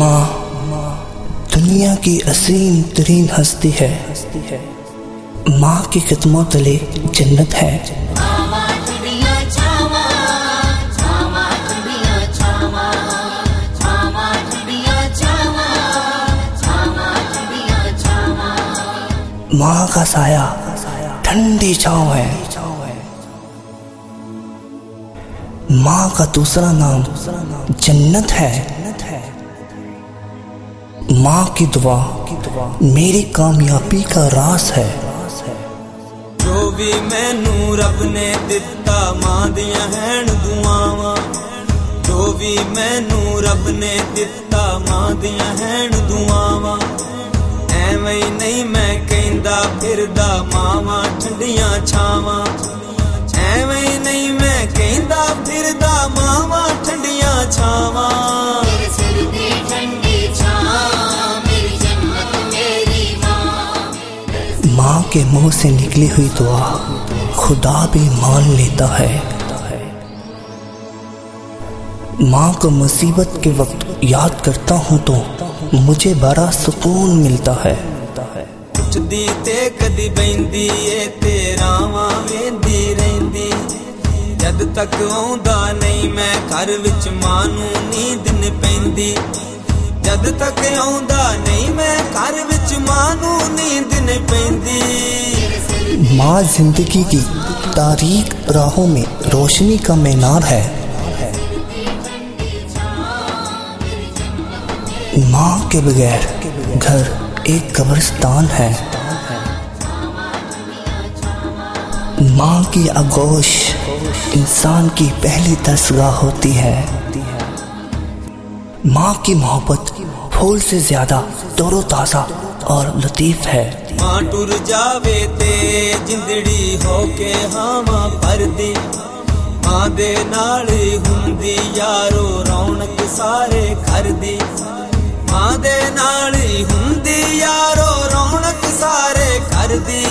ماں، دنیا کی عظیم ترین ہستی ہے۔ ماں کے قدموں تلے جنت ہے۔ ماں کا سایہ ٹھنڈی چھاؤں ہے۔ ماں کا دوسرا نام جنت ہے۔ ماں کی دعا، میری کامیابی کا راز ہے۔ جو بھی مینو رب نے دتا، ماں دیا ہیں دعاواں۔ جو بھی مینو رب نے دتا، ماں دیا ہیں دعاواں۔ ایویں نہیں میں کہندا، پھردا ماواں ٹھنڈیاں چھاواں۔ ایویں نہیں میں کہندا، پھردا ماواں کے منہ سے نکلی ہوئی دعا خدا بھی مان لیتا ہے۔ ماں کو مصیبت کے وقت یاد کرتا ہوں تو مجھے بڑا سکون ملتا ہے۔ جد تک آوندا نہیں، میں گھر وچ نیند نہیں جد تک آوندا نہیں، میں گھر ماں زندگی کی تاریخ راہوں میں روشنی کا مینار ہے۔ ماں کے بغیر گھر ایک قبرستان ہے۔ ماں کی آگوش انسان کی پہلی دستگاہ ہوتی ہے۔ ماں کی محبت پھول سے زیادہ دور و تازہ اور لطیف ہے۔ ماں ٹر جاوے تے جندڑی ہو کے ہاواں پردی ماں دے نال ہوندی یارو رونق سارے گھر دی ماں دے نال ہوندی یارو رونق سارے گھر دی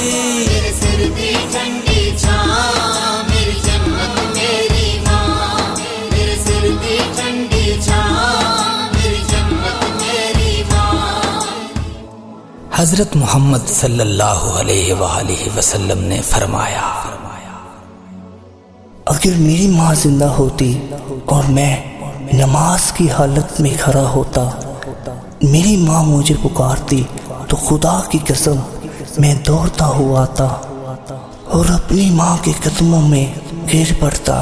حضرت محمد صلی اللہ علیہ وآلہ وسلم نے فرمایا، اگر میری ماں زندہ ہوتی اور میں نماز کی حالت میں کھڑا ہوتا، میری ماں مجھے پکارتی تو خدا کی قسم میں دوڑتا ہوا آتا اور اپنی ماں کے قدموں میں گر پڑتا۔